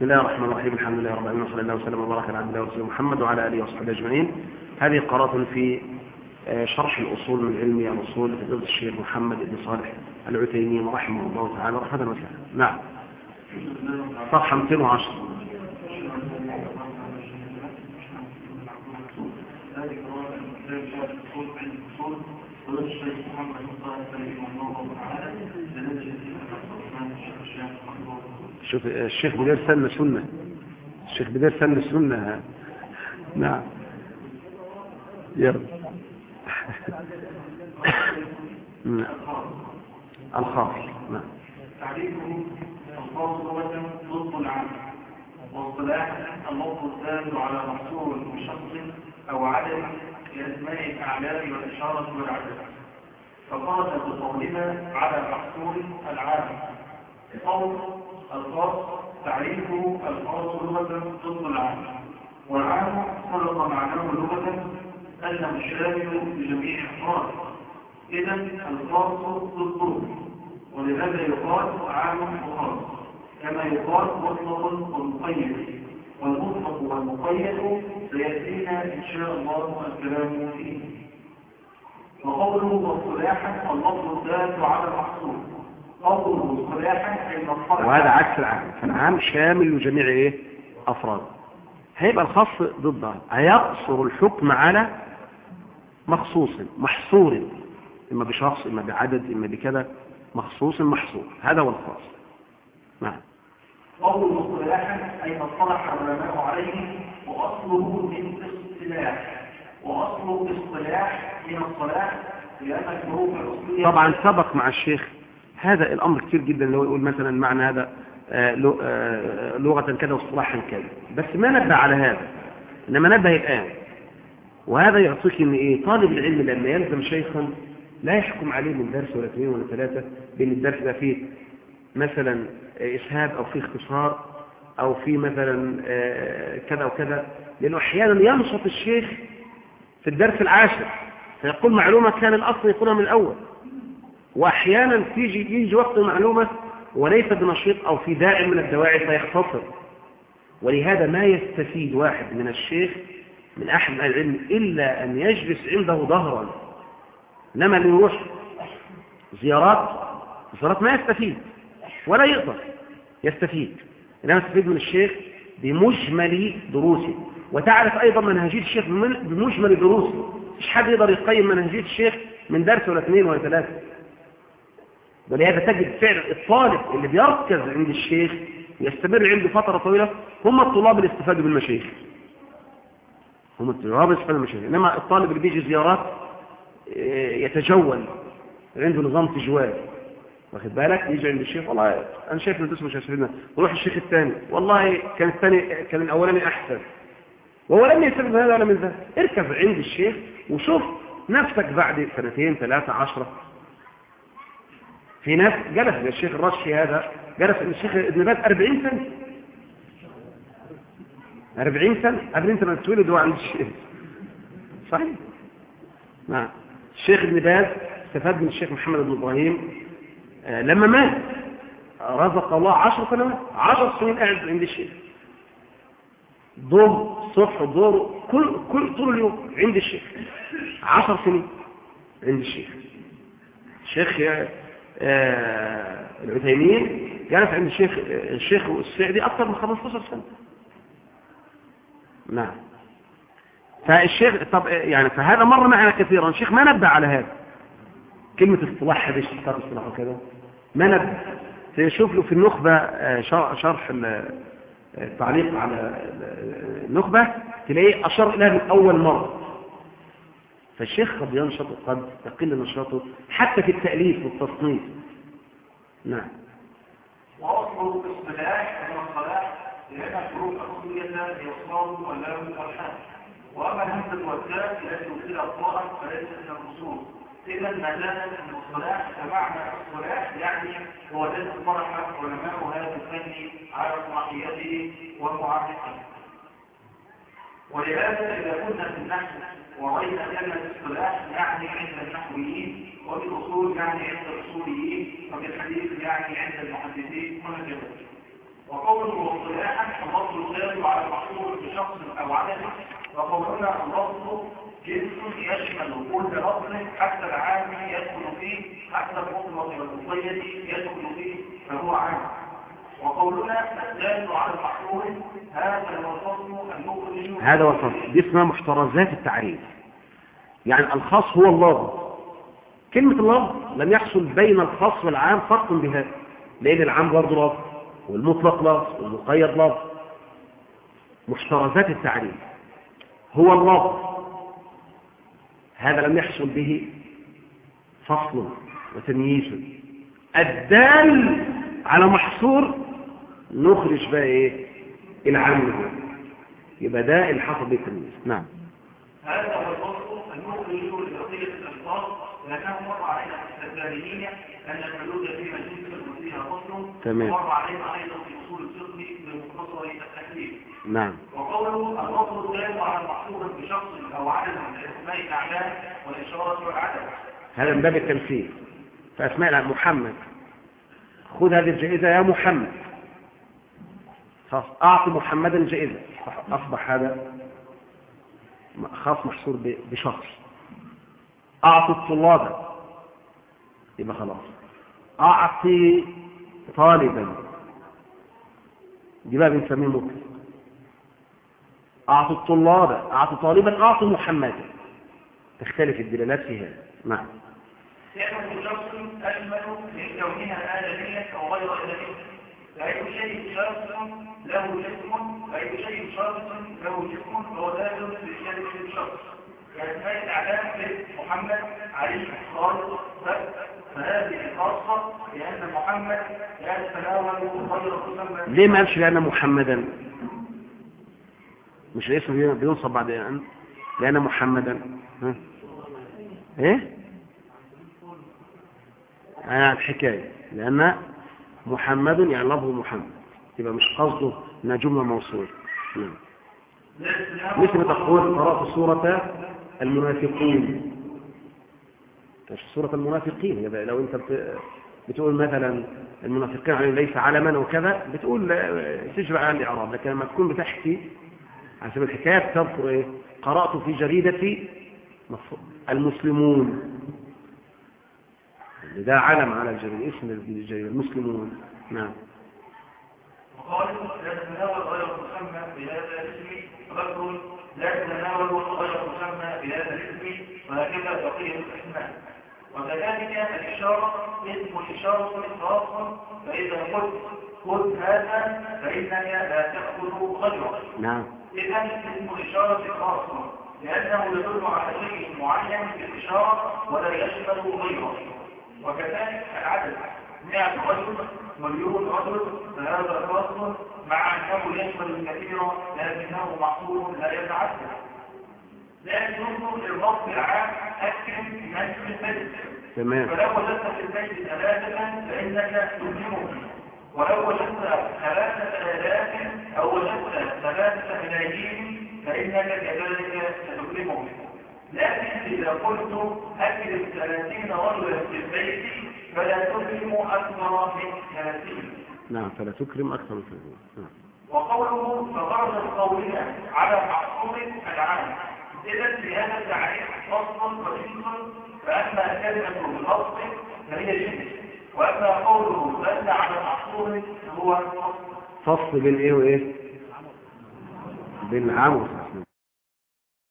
بسم الله الرحمن الرحيم. الحمد لله رب العالمين وصلى الله وسلم وبارك على عبد الله محمد وعلى آله وصحبه أجمعين. هذه قراءة في آه، شرح الأصول من علم الاصول لفضيلة الشيخ محمد بن صالح العثيمين رحمه الله تعالى. رحمة وسهلا نعم. صفحة 210 شوف الشيخ بدير سن سنة الشيخ بدير سن سنة نعم يلا نعم الخاص نعم تعريفه الخاص لغة ضد العام واصطلاح اللفظ الدال على محصور وشخص أو عدد لاسماء الاعلام والاشاره والعدد فقال بقولها على محصور العام قول الخاص تعريفه الخاص لغة ضد العام والعام خلق معناه لغة أنه الشامل لجميع أفراد إذا الخاص ضده ولهذا يقال عام وخاص كما يقال مطلق ومقيد والمطلق والمقيد سيأتينا إن شاء الله الكلام فيه. وقوله واصطلاحا اللفظ الدال على المحصول قوله اصطلاحا أي مصطلح وهذا عكس العام. فالعام شامل لجميع إيه؟ أفراد. هيبقى الخاص ضدها هيقصر الحكم على مخصوص محصور. إما بشخص إما بعدد إما بكذا. مخصوص محصور. هذا هو الخاص. نعم. قول اصطلاحا أي ما اصطلح العلماء عليه وأصله من اصطلاح وأصل اصطلاح من الصلاح لأن الحروف الأصلية طبعا سبق مع الشيخ هذا الأمر كتير جدا لو يقول مثلا معنى هذا آه، لو- آه، لغة كذا واصطلاحا كذا. بس ما نبه على هذا إنما نبه الآن. وهذا يعطيك إن إيه طالب العلم لما يلزم شيخا لا يحكم عليه من درس ولا اثنين ولا ثلاثة بين الدرس ده فيه مثلا إسهاب أو فيه اختصار أو فيه مثلا آه، كذا وكذا. لأنه أحيانا ينشط الشيخ في الدرس العاشر فيقول معلومة كان الأصل يقولها من الأول. وأحيانا تيجي يجي وقت المعلومة وليس بنشيط أو في داعي من الدواعي فيختصر. ولهذا ما يستفيد واحد من الشيخ من أهل العلم إلا أن يجلس عنده ظهرا. اللي يروح زيارات زيارات ما يستفيد ولا يقدر يستفيد. إنما يستفيد من الشيخ بمجمل دروسه. وتعرف أيضا منهجية الشيخ بمجمل دروسه. مش حد يقدر يقيم منهجية الشيخ من درس ولا اثنين ولا ثلاثة. ولهذا تجد فعلا الطالب اللي بيركز عند الشيخ يستمر عنده فترة طويلة هم الطلاب اللي استفادوا بالمشايخ. هم الطلاب اللي استفادوا بالمشايخ. إنما الطالب اللي بيجي زيارات آه، يتجول عنده نظام تجوال. واخد بالك؟ يجي عند الشيخ والله أنا شايف ان ده مش هيستفيدنا ويروح الشيخ الثاني والله كان الثاني كان الأولاني أحسن. وهو لم يستفيد من هذا ولا من ذا. اركز عند الشيخ وشوف نفسك بعد سنتين ثلاثة عشرة في ناس جلس الشيخ الرشي هذا جلس الشيخ ابن باز 40 سنة. 40 سنة؟ قبل أنت ما تتولد هو عند الشيخ. صحيح. نعم. الشيخ ابن باز استفاد من الشيخ محمد بن إبراهيم آه، لما مات رزق الله عشر سنوات عشر سنين قاعد عند الشيخ. دور صبح ودور كل كل طول اليوم عند الشيخ. عشر سنين عند الشيخ. الشيخ العثيمين جلس عند الشيخ الشيخ السعدي أكثر من 15 سنة. نعم. فالشيخ طب يعني فهذا مر معنا كثيرا. الشيخ ما نبه على هذا. كلمة اصطلاح هذا اشتقاق اصطلاح وكذا؟ ما نبه. تشوف له في النخبة آه، شر- شرح ال- آه، التعليق على النخبة تلاقيه أشار إليها من أول مرة. فالشيخ قد ينشط وقد يقل نشاطه حتى في التأليف والتصنيف. نعم. وأصل اصطلاح من الصلاح لأن الحروف الأصلية هي الصاد واللام والحاء وأما الهمزة والتاء التي أصلها الطاء فليست من الأصول إذا ما دام من الصلاح فمعنى الصلاح يعني هو الذي طرح علماء هذا الفن على صلاحيته ومعرفته ولهذا إذا كنا في النحو ورأينا كلمة اصطلاح يعني عند النحويين وبالأصول يعني عند الأصوليين وبالحديث يعني عند المحدثين وهكذا وقوله اصطلاحا اللفظ الثاني على المحصول بشخص أو عدد وقولنا اللفظ جنس يشمل كل لفظ حتى العام يدخل فيه حتى المطلق والمقيد يدخل فيه فهو عام. وقولنا الدال على هذا هذا الفصل دي اسمها محترزات التعريف. يعني الخاص هو اللفظ كلمة اللفظ لم يحصل بين الخاص والعام فرق بها لأن العام برضه لفظ والمطلق لفظ والمقيد لفظ محترزات التعريف. هو اللفظ هذا لم يحصل به فصل وتمييز. الدال على محصور نخرج بقى إيه؟ العام منه يبقى ده اللي حصل التمييز نعم. هذا هو الفصل المخرج لبقية الألفاظ لأنه مر علينا في التساليين أن الحدود فيها جنس وفيها فصل تمام. ومر علينا أيضا في أصول الفقه بمختصر التكليف نعم. وقوله الفصل الدال على المحصول بشخص أو عدد من الأسماء الأعلام والإشارة والعدد هذا من باب التمثيل. فأسماء الع- محمد. خذ هذه الجائزة يا محمد. أعطي محمدا الجائزة أصبح هذا خاص محصور بشخص. أعطي الطلاب. يبقى خلاص. أعطي طالبا. دي بقى بنسميه مطلق أعطي الطلاب. أعطي طالبا. أعطي محمدا تختلف الدلالات في هذا. نعم. كلمة شخص أجمل من كونها آدمية أو غير آدمية فأي شيء شخص له جسم فأي شيء شخص له جسم فهو داخل في كلمة الشخص كأسماء الأعلام محمد علي خالد بس. فهذه خاصة لأن محمد لا يتناول غير مسمى ليه ما قالش لأن محمدا؟ مش الاسم بي- بينصب بعد أن لأن محمدا. ها؟ إيه؟ آه الحكاية. لأن محمد يعني لفظ محمد. يبقى مش قصده إنها جملة موصولة. نعم. مثل تقول قرأت سورة المنافقين. مش سورة المنافقين يبقى لو أنت بت- بتقول مثلا المنافقين عليهم ليس علما وكذا بتقول تجرى على الإعراب لكن لما تكون بتحكي على سبيل الحكاية تذكر إيه؟ قرأت في جريدة مف- المسلمون. ده علم على الجريدة اسم الجريدة المسلمون. نعم. وقالوا لا تتناول غير مسمى بهذا الاسم رجل لا تتناول غير مسمى بهذا الاسم وهكذا بقية الأسماء. وكذلك الإشارة اسم الإشارة خاص فإذا قلت خذ هذا فإنك لا تأخذ غيره. نعم. إذا اسم الإشارة خاص لأنه يدل على شيء معين في الإشارة ولا يشمل غيره. وكذلك العدد. 100 رجل مليون رجل فهذا خاص مع أنه يشمل الكثير لكنه محصول لا يتعدد لكن ينظر للرب العام أكرم من البيت تمام. فلو وجدت في البيت ثلاثة فإنك تلزمه ولو وجدت ثلاثة آلاف أو وجدت ثلاثة ملايين فإنك كذلك ستكلمه لكن إذا قلت أكرم ثلاثين رجلا في البيت فلا تكرم أكثر من ثلاثين نعم فلا تكرم أكثر من كذا نعم. وقوله فخرج قولنا على محصول العام إذا في هذا التعريف فصل وجنس فأما كلمة الفصل فهي جنس وأما قوله دل على محصول فهو فصل. فصل بين إيه وإيه؟ بين العام والخاص